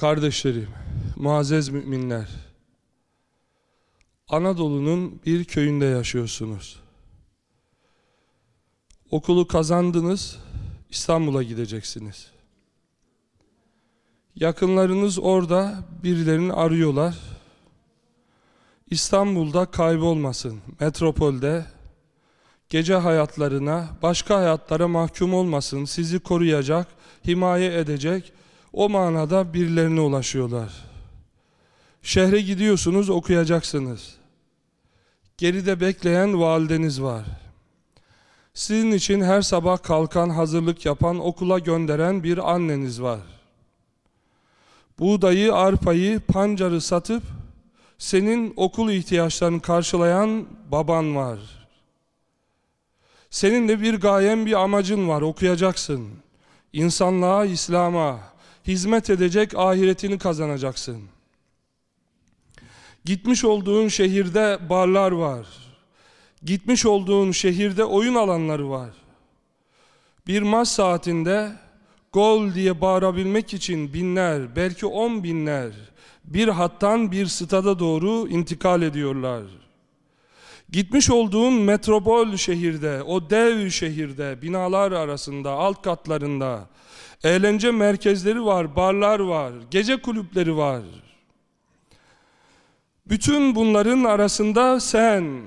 Kardeşlerim, muazzez müminler, Anadolu'nun bir köyünde yaşıyorsunuz. Okulu kazandınız, İstanbul'a gideceksiniz. Yakınlarınız orada birilerini arıyorlar. İstanbul'da kaybolmasın, metropolde gece hayatlarına, başka hayatlara mahkum olmasın, sizi koruyacak, himaye edecek, o manada birilerine ulaşıyorlar. Şehre gidiyorsunuz, okuyacaksınız. Geride bekleyen valideniz var. Sizin için her sabah kalkan, hazırlık yapan, okula gönderen bir anneniz var. Buğdayı, arpayı, pancarı satıp senin okul ihtiyaçlarını karşılayan baban var. Senin de bir gayen, bir amacın var, okuyacaksın. İnsanlığa, İslam'a hizmet edecek ahiretini kazanacaksın. Gitmiş olduğun şehirde barlar var. Gitmiş olduğun şehirde oyun alanları var. Bir maç saatinde gol diye bağırabilmek için binler, belki on binler bir hattan bir stada doğru intikal ediyorlar. Gitmiş olduğun metropol şehirde, o dev şehirde, binalar arasında, alt katlarında eğlence merkezleri var, barlar var, gece kulüpleri var. Bütün bunların arasında sen,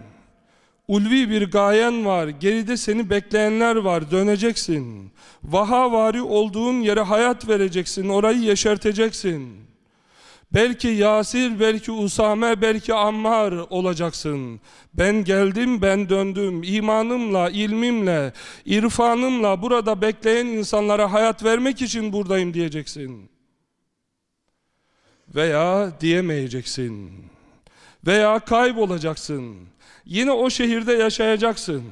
ulvi bir gayen var, geride seni bekleyenler var, döneceksin. Vahavari olduğun yere hayat vereceksin, orayı yeşerteceksin. Belki Yasir, belki Usame, belki Ammar olacaksın. Ben geldim, ben döndüm. İmanımla, ilmimle, irfanımla burada bekleyen insanlara hayat vermek için buradayım diyeceksin. Veya diyemeyeceksin. Veya kaybolacaksın. Yine o şehirde yaşayacaksın.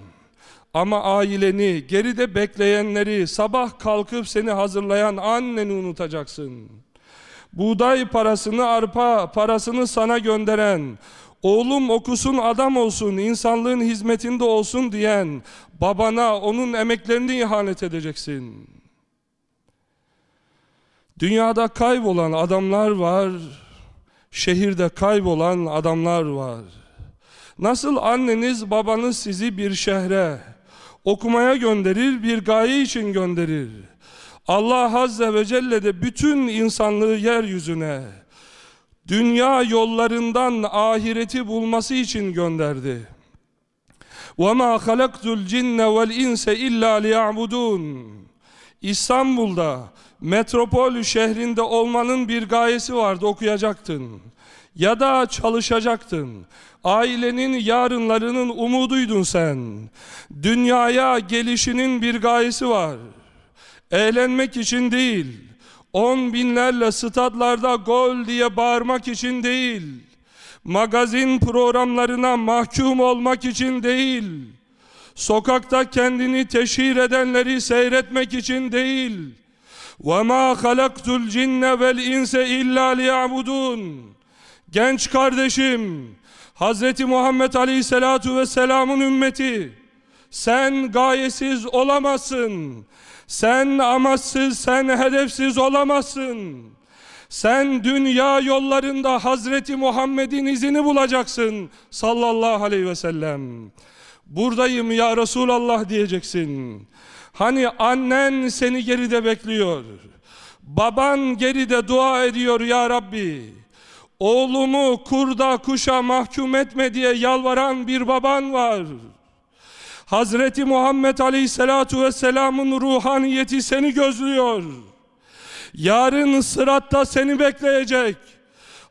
Ama aileni, geride bekleyenleri, sabah kalkıp seni hazırlayan anneni unutacaksın. Buğday parasını, arpa parasını sana gönderen, oğlum okusun adam olsun, insanlığın hizmetinde olsun diyen babana onun emeklerini ihanet edeceksin. Dünyada kaybolan adamlar var, şehirde kaybolan adamlar var. Nasıl anneniz babanız sizi bir şehre okumaya gönderir, bir gaye için gönderir. Allah Azze ve Celle de bütün insanlığı yeryüzüne dünya yollarından ahireti bulması için gönderdi. وَمَا خَلَقْتُ الْجِنَّ وَالْاِنْسَ اِلَّا لِيَعْبُدُونَ İstanbul'da, metropol şehrinde olmanın bir gayesi vardı, okuyacaktın. Ya da çalışacaktın. Ailenin yarınlarının umuduydun sen. Dünyaya gelişinin bir gayesi var. Eğlenmek için değil, on binlerle stadlarda gol diye bağırmak için değil, magazin programlarına mahkum olmak için değil, sokakta kendini teşhir edenleri seyretmek için değil, وَمَا خَلَقْتُ الْجِنَّ وَالْاِنْسَ اِلَّا لِيَعْبُدُونَ Genç kardeşim, Hz. Muhammed Aleyhisselatu Vesselam'ın ümmeti, sen gayesiz olamazsın. Sen amaçsız, sen hedefsiz olamazsın. Sen dünya yollarında Hazreti Muhammed'in izini bulacaksın sallallahu aleyhi ve sellem. Buradayım ya Resulallah diyeceksin. Hani annen seni geride bekliyor. Baban geride dua ediyor ya Rabbi. Oğlumu kurda kuşa mahkum etme diye yalvaran bir baban var. Hazreti Muhammed Aleyhisselatu Vesselam'ın ruhaniyeti seni gözlüyor. Yarın sıratta seni bekleyecek.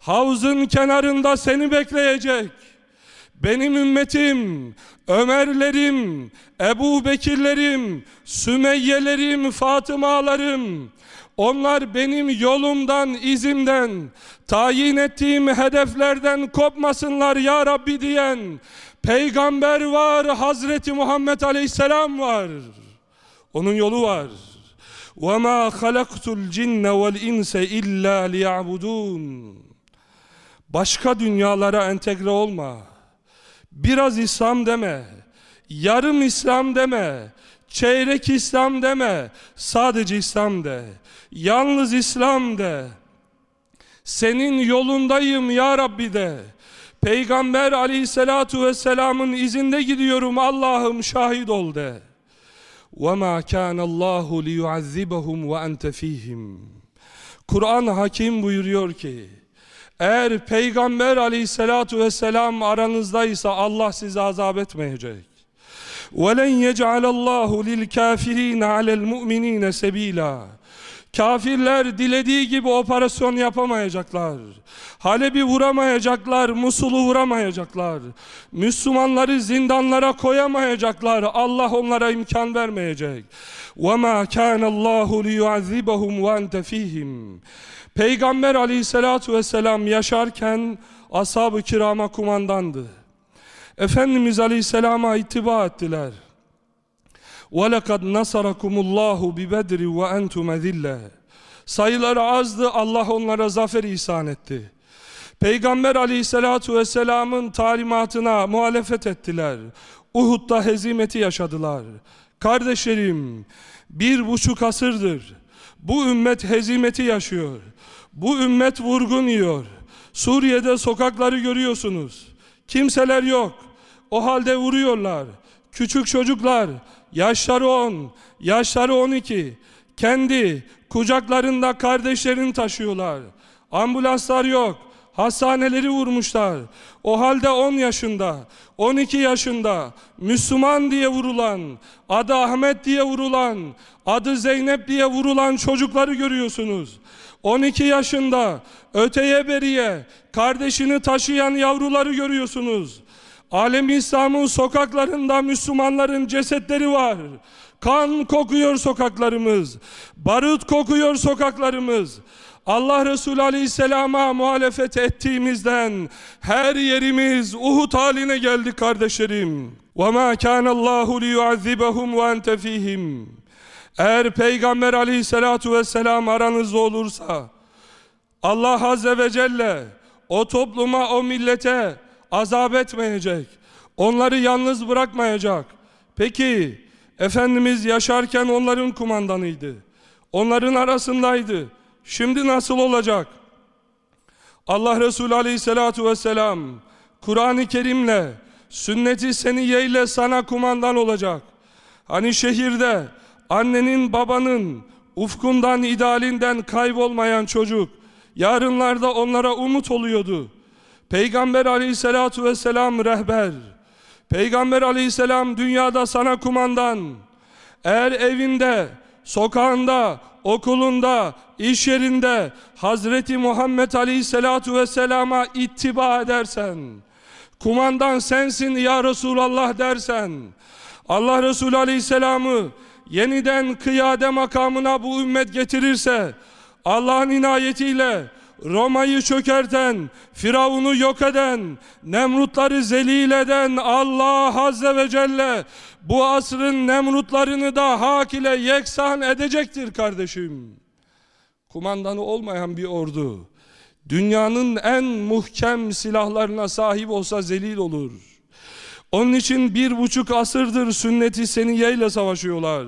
Havzın kenarında seni bekleyecek. Benim ümmetim, Ömerlerim, Ebu Bekirlerim, Sümeyyelerim, Fatımalarım, onlar benim yolumdan, izimden, tayin ettiğim hedeflerden kopmasınlar ya Rabbi diyen peygamber var, Hazreti Muhammed Aleyhisselam var. Onun yolu var. وَمَا خَلَقْتُ الْجِنَّ وَالْاِنْسَ اِلَّا لِيَعْبُدُونَ Başka dünyalara entegre olma. Biraz İslam deme. Yarım İslam deme. Çeyrek İslam deme. Sadece İslam de. Yalnız İslam de. Senin yolundayım ya Rabbi de. Peygamber aleyhissalatu vesselamın izinde gidiyorum Allah'ım şahit ol de. وَمَا كَانَ اللّٰهُ لِيُعَذِّبَهُمْ وَاَنْتَ ف۪يهِمْ Kur'an hakim buyuruyor ki, eğer Peygamber aleyhissalatu vesselam aranızdaysa Allah sizi azap etmeyecek. وَلَنْ يَجْعَلَ اللّٰهُ لِلْكَافِر۪ينَ عَلَى الْمُؤْمِن۪ينَ سَب۪يلًا Kafirler dilediği gibi operasyon yapamayacaklar. Halep'i vuramayacaklar, Musul'u vuramayacaklar. Müslümanları zindanlara koyamayacaklar. Allah onlara imkan vermeyecek. وَمَا كَانَ اللّٰهُ لِيُعَذِّبَهُمْ وَاَنْتَ ف۪يهِمْ Peygamber aleyhissalatu vesselam yaşarken ashab-ı kirama kumandandı. Efendimiz aleyhisselama ittiba ettiler. وَلَقَدْ نَصَرَكُمُ اللّٰهُ بِبَدْرِ وَاَنْتُمَ ذِلَّ Sayıları azdı, Allah onlara zafer ihsan etti. Peygamber aleyhissalatu vesselamın talimatına muhalefet ettiler. Uhud'da hezimeti yaşadılar. Kardeşlerim, bir buçuk asırdır bu ümmet hezimeti yaşıyor. Bu ümmet vurgun yiyor. Suriye'de sokakları görüyorsunuz. Kimseler yok. O halde vuruyorlar. Küçük çocuklar, yaşları 10, yaşları 12, kendi kucaklarında kardeşlerini taşıyorlar. Ambulanslar yok. Hastaneleri vurmuşlar. O halde 10 yaşında, 12 yaşında Müslüman diye vurulan, adı Ahmet diye vurulan, adı Zeynep diye vurulan çocukları görüyorsunuz. 12 yaşında öteye beriye kardeşini taşıyan yavruları görüyorsunuz. Alem İslam'ın sokaklarında Müslümanların cesetleri var. Kan kokuyor sokaklarımız. Barut kokuyor sokaklarımız. Allah Resulü Aleyhisselam'a muhalefet ettiğimizden her yerimiz Uhud haline geldi kardeşlerim. وَمَا كَانَ اللّٰهُ لِيُعَذِّبَهُمْ وَاَنْتَ ف۪يهِمْ Eğer Peygamber Aleyhisselatu Vesselam aranızda olursa Allah Azze ve Celle o topluma, o millete azap etmeyecek. Onları yalnız bırakmayacak. Peki Efendimiz yaşarken onların kumandanıydı. Onların arasındaydı. Şimdi nasıl olacak? Allah Resulü Aleyhisselatu Vesselam Kur'an-ı Kerim'le sünneti seniyeyle sana kumandan olacak. Hani şehirde annenin babanın ufkundan idealinden kaybolmayan çocuk yarınlarda onlara umut oluyordu. Peygamber aleyhissalatu vesselam rehber. Peygamber aleyhisselam dünyada sana kumandan. Eğer evinde, sokağında, okulunda, iş yerinde Hazreti Muhammed aleyhissalatu vesselama ittiba edersen, kumandan sensin ya Resulallah dersen, Allah Resulü aleyhisselamı yeniden kıyade makamına bu ümmet getirirse, Allah'ın inayetiyle Roma'yı çökerten, Firavun'u yok eden, Nemrutları zelil eden Allah Azze ve Celle bu asrın Nemrutlarını da hak ile yeksan edecektir kardeşim. Kumandanı olmayan bir ordu, dünyanın en muhkem silahlarına sahip olsa zelil olur. Onun için bir buçuk asırdır sünneti seniyeyle savaşıyorlar.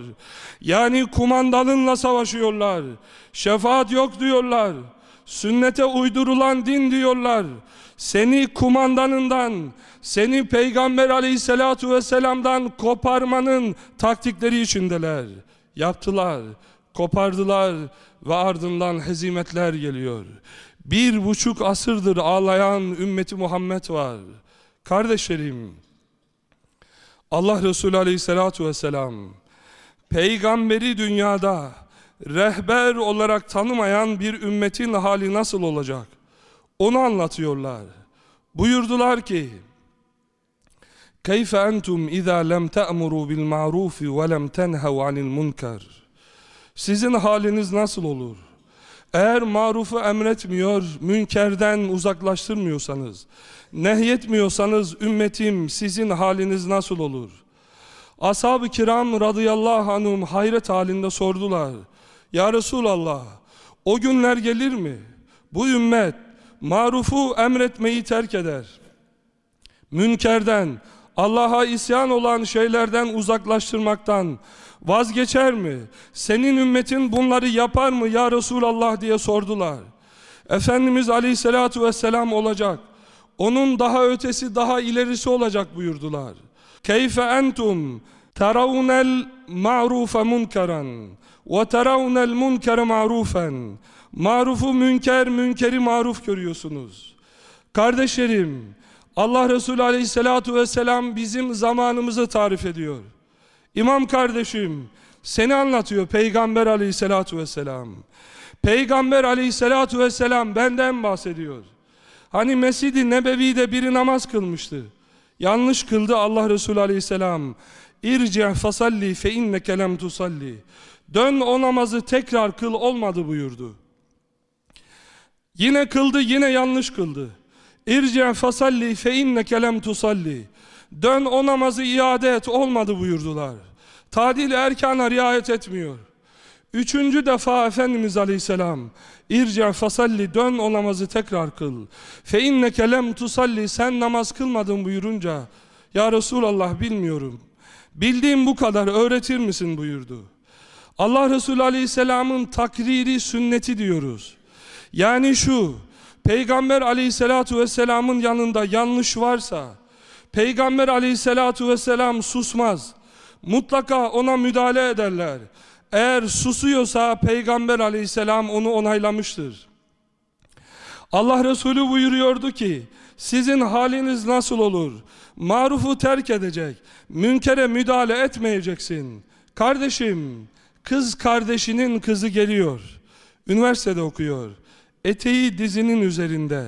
Yani kumandanınla savaşıyorlar. Şefaat yok diyorlar. Sünnete uydurulan din diyorlar. Seni kumandanından, seni Peygamber aleyhissalatu vesselam'dan koparmanın taktikleri içindeler. Yaptılar, kopardılar ve ardından hezimetler geliyor. Bir buçuk asırdır ağlayan ümmeti Muhammed var. Kardeşlerim, Allah Resulü aleyhissalatu vesselam, peygamberi dünyada, rehber olarak tanımayan bir ümmetin hali nasıl olacak? Onu anlatıyorlar. Buyurdular ki كَيْفَ أَنْتُمْ اِذَا لَمْ تَأْمُرُوا بِالْمَعْرُوفِ وَلَمْ تَنْهَوْا عَنِ الْمُنْكَرِ Sizin haliniz nasıl olur? Eğer marufu emretmiyor, münkerden uzaklaştırmıyorsanız, nehyetmiyorsanız ümmetim sizin haliniz nasıl olur? Ashab-ı kiram radıyallahu anhum hayret halinde sordular. Ya Resulallah o günler gelir mi? Bu ümmet marufu emretmeyi terk eder. Münkerden, Allah'a isyan olan şeylerden uzaklaştırmaktan vazgeçer mi? Senin ümmetin bunları yapar mı ya Resulallah diye sordular. Efendimiz Aleyhisselatu Vesselam olacak. Onun daha ötesi, daha ilerisi olacak buyurdular. Keyfe entum ma'rufe munkeran ve teravnel munkere ma'rufen. Marufu münker, münkeri maruf görüyorsunuz. Kardeşlerim, Allah Resulü Aleyhisselatu Vesselam bizim zamanımızı tarif ediyor. İmam kardeşim, seni anlatıyor Peygamber Aleyhisselatu Vesselam. Peygamber Aleyhisselatu Vesselam benden bahsediyor. Hani Mescid-i Nebevi'de biri namaz kılmıştı. Yanlış kıldı Allah Resulü Aleyhisselam. İrci' fasalli fe inneke lem tusalli. Dön o namazı tekrar kıl olmadı buyurdu. Yine kıldı yine yanlış kıldı. İrci' fasalli fe inneke lem tusalli. Dön o namazı iade et olmadı buyurdular. Tadil erkana riayet etmiyor. Üçüncü defa Efendimiz Aleyhisselam İrca fasalli dön o namazı tekrar kıl. Fe inneke lem tusalli sen namaz kılmadın buyurunca Ya Resulallah bilmiyorum. Bildiğim bu kadar öğretir misin buyurdu. Allah Resulü Aleyhisselam'ın takriri sünneti diyoruz. Yani şu Peygamber Aleyhisselatu Vesselam'ın yanında yanlış varsa Peygamber Aleyhisselatu Vesselam susmaz. Mutlaka ona müdahale ederler. Eğer susuyorsa Peygamber aleyhisselam onu onaylamıştır. Allah Resulü buyuruyordu ki sizin haliniz nasıl olur? Marufu terk edecek, münkere müdahale etmeyeceksin. Kardeşim, kız kardeşinin kızı geliyor. Üniversitede okuyor. Eteği dizinin üzerinde.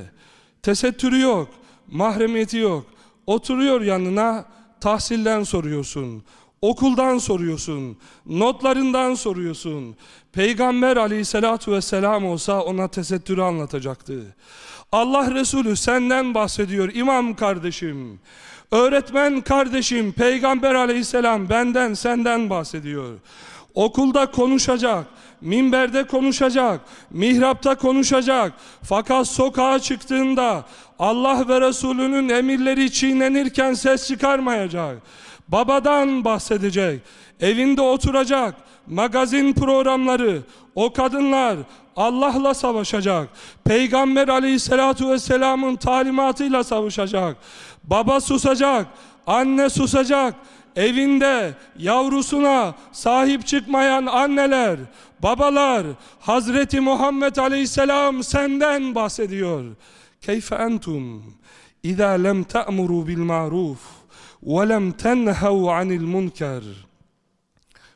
Tesettürü yok, mahremiyeti yok. Oturuyor yanına, tahsilden soruyorsun. Okuldan soruyorsun, notlarından soruyorsun. Peygamber aleyhissalatu vesselam olsa ona tesettürü anlatacaktı. Allah Resulü senden bahsediyor imam kardeşim. Öğretmen kardeşim, Peygamber aleyhisselam benden senden bahsediyor. Okulda konuşacak, minberde konuşacak, mihrapta konuşacak. Fakat sokağa çıktığında Allah ve Resulünün emirleri çiğnenirken ses çıkarmayacak. Babadan bahsedecek. Evinde oturacak. Magazin programları. O kadınlar Allah'la savaşacak. Peygamber aleyhissalatu vesselamın talimatıyla savaşacak. Baba susacak. Anne susacak. Evinde yavrusuna sahip çıkmayan anneler, babalar, Hazreti Muhammed Aleyhisselam senden bahsediyor. Keyfe entum lem te'muru bil ma'ruf وَلَمْ تَنْهَوْ عَنِ الْمُنْكَرِ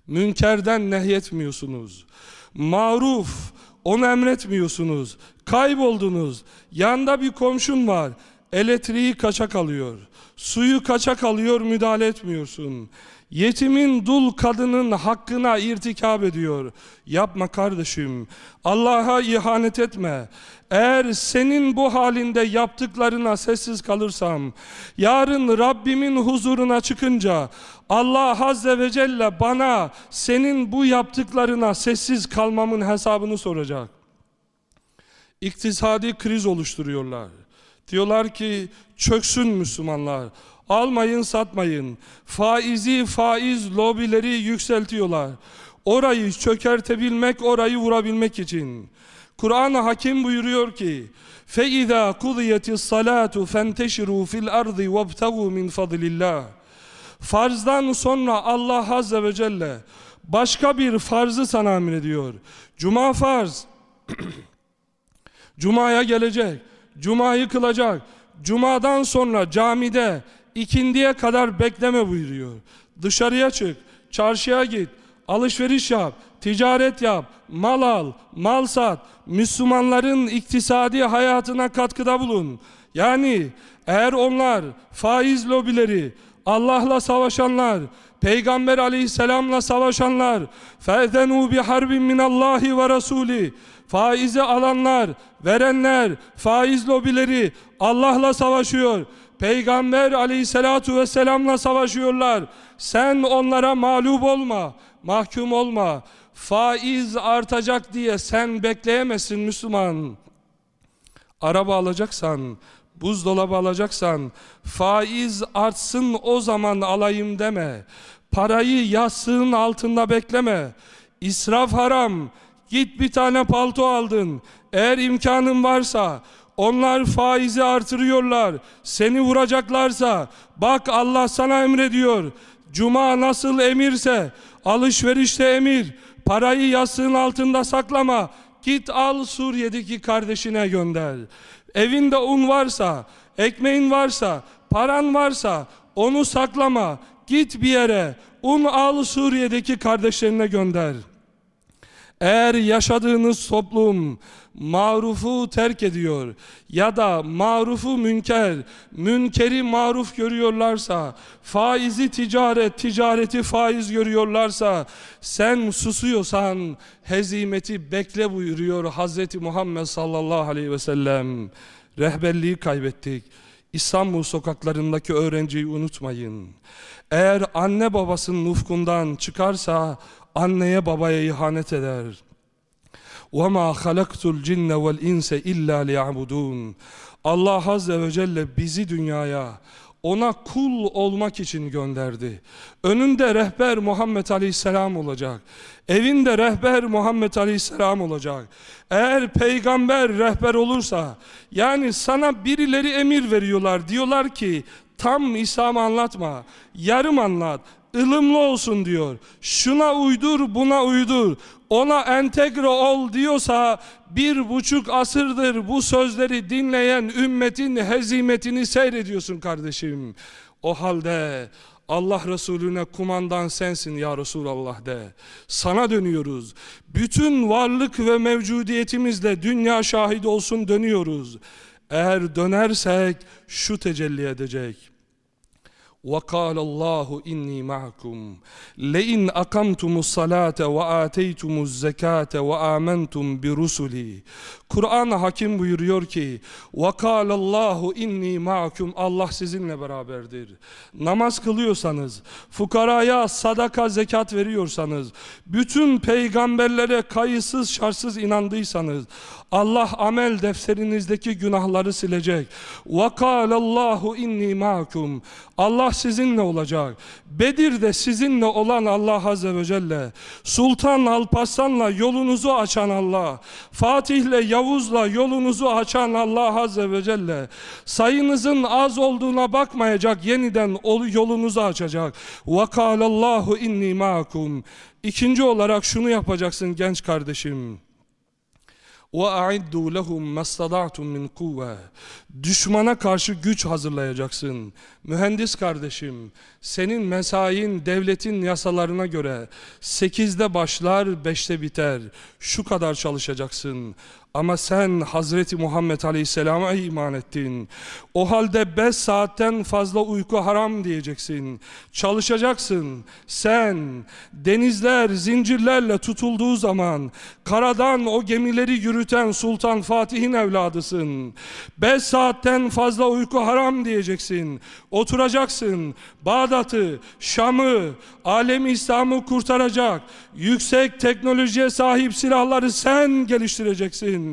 Münkerden nehyetmiyorsunuz. Maruf, onu emretmiyorsunuz. Kayboldunuz. Yanda bir komşun var. Elektriği kaçak alıyor. Suyu kaçak alıyor, müdahale etmiyorsun. Yetimin dul kadının hakkına irtikab ediyor. Yapma kardeşim. Allah'a ihanet etme. Eğer senin bu halinde yaptıklarına sessiz kalırsam, yarın Rabbimin huzuruna çıkınca Allah Azze ve Celle bana senin bu yaptıklarına sessiz kalmamın hesabını soracak. İktisadi kriz oluşturuyorlar. Diyorlar ki çöksün Müslümanlar. Almayın satmayın. Faizi faiz lobileri yükseltiyorlar. Orayı çökertebilmek, orayı vurabilmek için. Kur'an-ı Hakim buyuruyor ki فَاِذَا قُضِيَتِ الصَّلَاةُ فَانْتَشِرُوا فِي الْأَرْضِ وَابْتَغُوا مِنْ فَضْلِ اللّٰهِ Farzdan sonra Allah Azze ve Celle başka bir farzı sana emrediyor. Cuma farz. Cuma'ya gelecek. Cuma'yı kılacak. Cuma'dan sonra camide ikindiye kadar bekleme buyuruyor. Dışarıya çık, çarşıya git, alışveriş yap, ticaret yap, mal al, mal sat, Müslümanların iktisadi hayatına katkıda bulun. Yani eğer onlar faiz lobileri, Allah'la savaşanlar, Peygamber aleyhisselamla savaşanlar, فَاَذَنُوا بِحَرْبٍ مِنَ اللّٰهِ وَرَسُولِهِ Faizi alanlar, verenler, faiz lobileri Allah'la savaşıyor. Peygamber aleyhissalatu vesselamla savaşıyorlar. Sen onlara mağlup olma, mahkum olma. Faiz artacak diye sen bekleyemezsin Müslüman. Araba alacaksan, buzdolabı alacaksan, faiz artsın o zaman alayım deme. Parayı yastığın altında bekleme. İsraf haram, Git bir tane palto aldın. Eğer imkanın varsa onlar faizi artırıyorlar. Seni vuracaklarsa bak Allah sana emrediyor. Cuma nasıl emirse alışverişte emir. Parayı yastığın altında saklama. Git al Suriye'deki kardeşine gönder. Evinde un varsa, ekmeğin varsa, paran varsa onu saklama. Git bir yere un al Suriye'deki kardeşlerine gönder. Eğer yaşadığınız toplum marufu terk ediyor ya da marufu münker, münkeri maruf görüyorlarsa, faizi ticaret, ticareti faiz görüyorlarsa, sen susuyorsan hezimeti bekle buyuruyor Hazreti Muhammed sallallahu aleyhi ve sellem. Rehberliği kaybettik. İstanbul sokaklarındaki öğrenciyi unutmayın. Eğer anne babasının ufkundan çıkarsa anneye babaya ihanet eder. وَمَا خَلَقْتُ الْجِنَّ وَالْاِنْسَ اِلَّا لِيَعْبُدُونَ Allah Azze ve Celle bizi dünyaya ona kul olmak için gönderdi. Önünde rehber Muhammed Aleyhisselam olacak. Evinde rehber Muhammed Aleyhisselam olacak. Eğer peygamber rehber olursa, yani sana birileri emir veriyorlar. Diyorlar ki tam İslam'ı anlatma, yarım anlat, ılımlı olsun diyor. Şuna uydur, buna uydur. Ona entegre ol diyorsa bir buçuk asırdır bu sözleri dinleyen ümmetin hezimetini seyrediyorsun kardeşim. O halde Allah Resulüne kumandan sensin ya Resulallah de. Sana dönüyoruz. Bütün varlık ve mevcudiyetimizle dünya şahit olsun dönüyoruz. Eğer dönersek şu tecelli edecek. وقال الله إني معكم لئن أقمتم الصلاة وآتيتم الزكاة وآمنتم برسلي Kur'an hakim buyuruyor ki وَقَالَ اللّٰهُ اِنِّي مَعَكُمْ Allah sizinle beraberdir. Namaz kılıyorsanız, fukaraya sadaka zekat veriyorsanız, bütün peygamberlere kayıtsız şartsız inandıysanız, Allah amel defterinizdeki günahları silecek. وَقَالَ اللّٰهُ اِنِّي مَعَكُمْ Allah sizinle olacak. Bedir'de sizinle olan Allah Azze ve Celle, Sultan Alparslan'la yolunuzu açan Allah, Fatih'le Yavuz'la yolunuzu açan Allah Azze ve Celle sayınızın az olduğuna bakmayacak yeniden yolunuzu açacak. وَقَالَ اللّٰهُ inni مَاكُمْ İkinci olarak şunu yapacaksın genç kardeşim. وَاَعِدُّوا لَهُمْ مَسْتَضَعْتُمْ مِنْ قُوَّةِ Düşmana karşı güç hazırlayacaksın. Mühendis kardeşim, senin mesain devletin yasalarına göre 8'de başlar 5'te biter. Şu kadar çalışacaksın. Ama sen Hazreti Muhammed Aleyhisselam'a iman ettin. O halde 5 saatten fazla uyku haram diyeceksin. Çalışacaksın. Sen denizler zincirlerle tutulduğu zaman karadan o gemileri yürüten Sultan Fatih'in evladısın. 5 saatten fazla uyku haram diyeceksin. Oturacaksın. Bağdat'ı, Şam'ı, alemi İslam'ı kurtaracak. Yüksek teknolojiye sahip silahları sen geliştireceksin.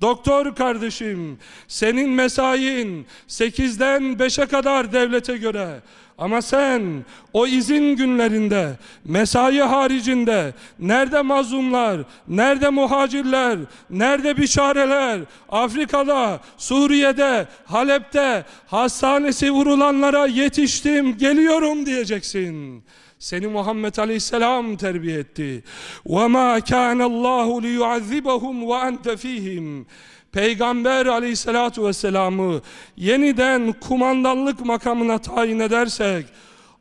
Doktor kardeşim, senin mesain 8'den 5'e kadar devlete göre. Ama sen o izin günlerinde, mesai haricinde nerede mazlumlar, nerede muhacirler, nerede biçareler, Afrika'da, Suriye'de, Halep'te hastanesi vurulanlara yetiştim, geliyorum diyeceksin. Seni Muhammed Aleyhisselam terbiye etti. وَمَا كَانَ اللّٰهُ لِيُعَذِّبَهُمْ وَاَنْتَ ف۪يهِمْ Peygamber aleyhissalatu vesselam'ı yeniden kumandanlık makamına tayin edersek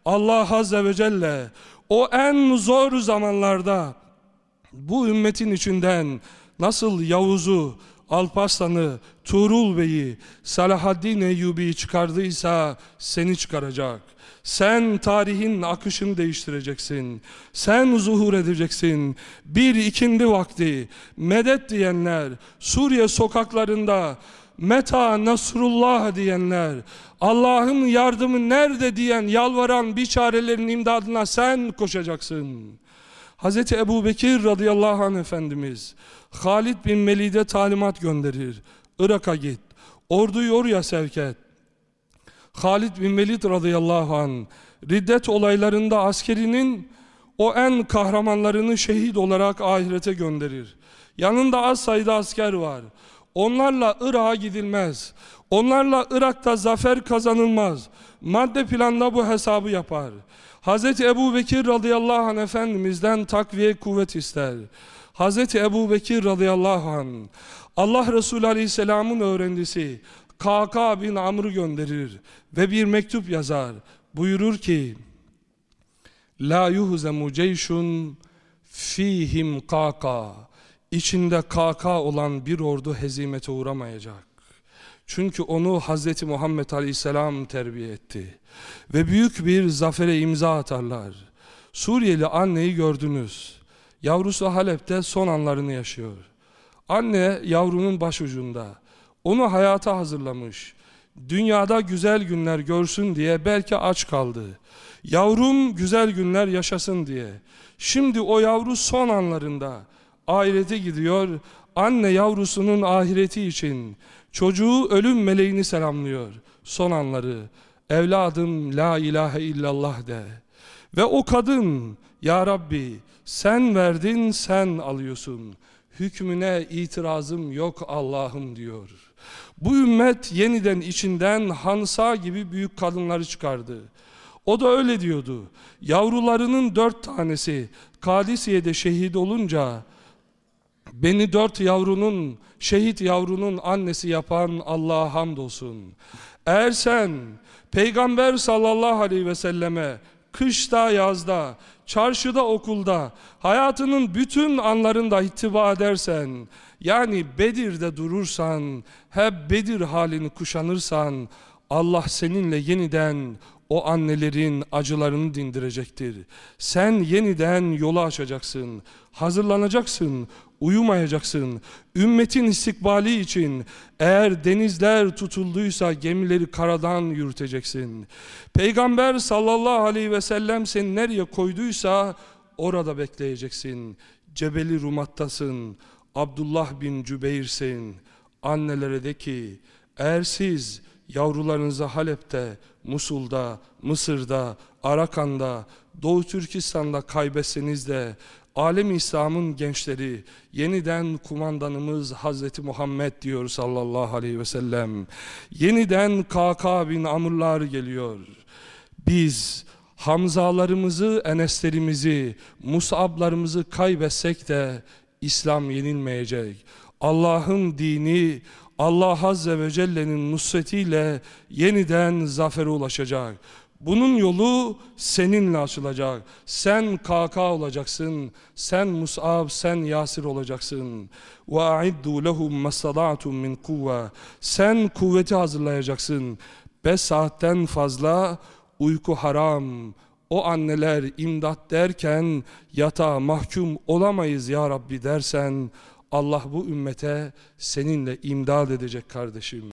Allah azze ve celle o en zor zamanlarda bu ümmetin içinden nasıl Yavuz'u, Alparslan'ı, Tuğrul Bey'i, Salahaddin Eyyubi'yi çıkardıysa seni çıkaracak. Sen tarihin akışını değiştireceksin. Sen zuhur edeceksin. Bir ikindi vakti medet diyenler, Suriye sokaklarında meta nasrullah diyenler, Allah'ın yardımı nerede diyen yalvaran biçarelerin imdadına sen koşacaksın. Hz. Ebu Bekir radıyallahu anh Efendimiz Halid bin Melid'e talimat gönderir. Irak'a git. Orduyu oraya sevk et. Halid bin Velid radıyallahu an riddet olaylarında askerinin o en kahramanlarını şehit olarak ahirete gönderir. Yanında az sayıda asker var. Onlarla Irak'a gidilmez. Onlarla Irak'ta zafer kazanılmaz. Madde planda bu hesabı yapar. Hz. Ebu Bekir radıyallahu anh Efendimiz'den takviye kuvvet ister. Hz. Ebu Bekir radıyallahu anh Allah Resulü aleyhisselamın öğrencisi KK bin Amr'ı gönderir ve bir mektup yazar. Buyurur ki La yuhzemu ceyşun fihim kaka içinde kaka olan bir ordu hezimete uğramayacak. Çünkü onu Hz. Muhammed Aleyhisselam terbiye etti. Ve büyük bir zafere imza atarlar. Suriyeli anneyi gördünüz. Yavrusu Halep'te son anlarını yaşıyor. Anne yavrunun başucunda. Onu hayata hazırlamış. Dünyada güzel günler görsün diye belki aç kaldı. Yavrum güzel günler yaşasın diye. Şimdi o yavru son anlarında ahirete gidiyor. Anne yavrusunun ahireti için çocuğu ölüm meleğini selamlıyor. Son anları. Evladım la ilahe illallah de. Ve o kadın ya Rabbi sen verdin sen alıyorsun. Hükmüne itirazım yok Allah'ım diyor. Bu ümmet yeniden içinden Hansa gibi büyük kadınları çıkardı. O da öyle diyordu. Yavrularının dört tanesi Kadisiye'de şehit olunca beni dört yavrunun, şehit yavrunun annesi yapan Allah'a hamdolsun. Eğer sen Peygamber sallallahu aleyhi ve selleme kışta yazda, çarşıda okulda, hayatının bütün anlarında ittiba edersen, yani Bedir'de durursan, hep Bedir halini kuşanırsan, Allah seninle yeniden o annelerin acılarını dindirecektir. Sen yeniden yolu açacaksın, hazırlanacaksın, uyumayacaksın. Ümmetin istikbali için eğer denizler tutulduysa gemileri karadan yürüteceksin. Peygamber sallallahu aleyhi ve sellem seni nereye koyduysa orada bekleyeceksin. Cebeli Rumat'tasın, Abdullah bin Cübeyr'sin. Annelere de ki eğer siz yavrularınızı Halep'te, Musul'da, Mısır'da, Arakan'da, Doğu Türkistan'da kaybetseniz de alem İslam'ın gençleri yeniden kumandanımız Hazreti Muhammed diyor sallallahu aleyhi ve sellem. Yeniden KK bin Amrlar geliyor. Biz Hamzalarımızı, Eneslerimizi, Musablarımızı kaybetsek de İslam yenilmeyecek. Allah'ın dini Allah Azze ve Celle'nin nusretiyle yeniden zafere ulaşacak. Bunun yolu seninle açılacak. Sen KK olacaksın. Sen Mus'ab, sen Yasir olacaksın. A'iddu lehum masada'tum min kuvve. Sen kuvveti hazırlayacaksın. Beş saatten fazla uyku haram. O anneler imdat derken yatağa mahkum olamayız ya Rabbi dersen Allah bu ümmete seninle imdad edecek kardeşim.